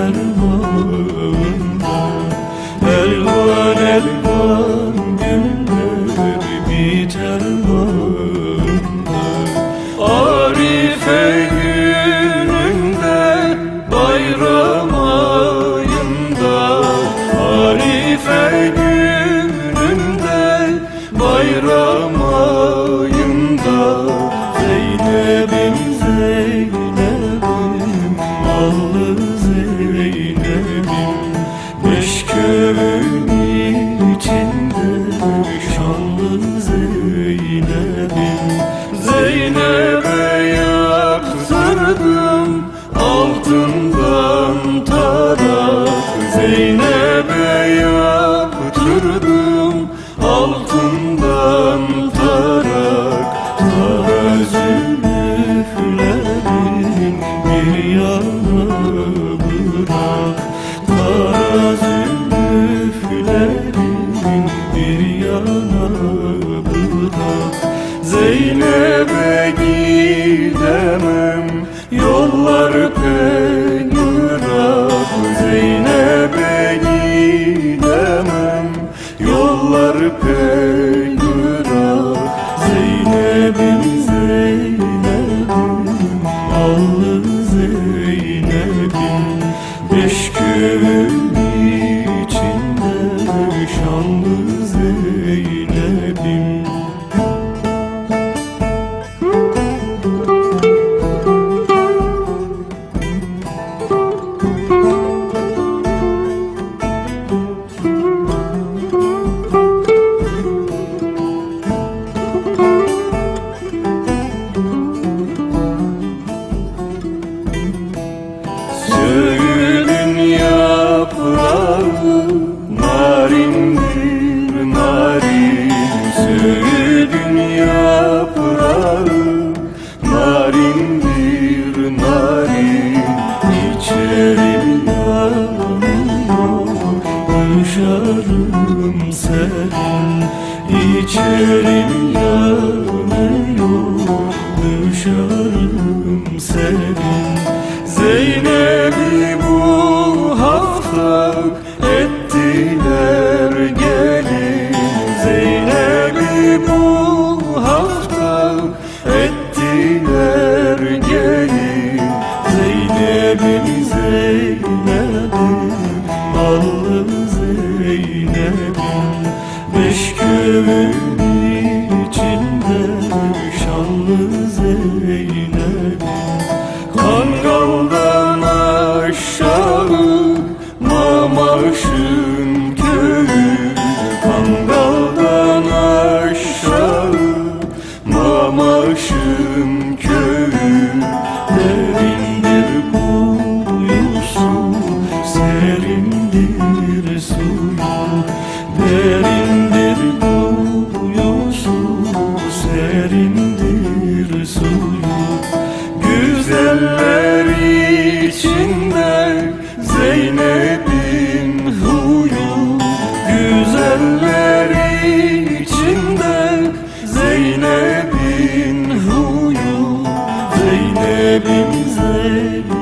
gönül bu geldim. Zeynep'e yaptırdım altından tarak. Zeynep'e yaptırdım altından tarak. Kara zülfülerin bir yanı bırak. Kara Zeynep'e gidemem. Yollar koşarım senin İçerim yanıyor düşarım senin eyledim içinde şanlı Zeynep'im Kangal'dan aşağı Amen.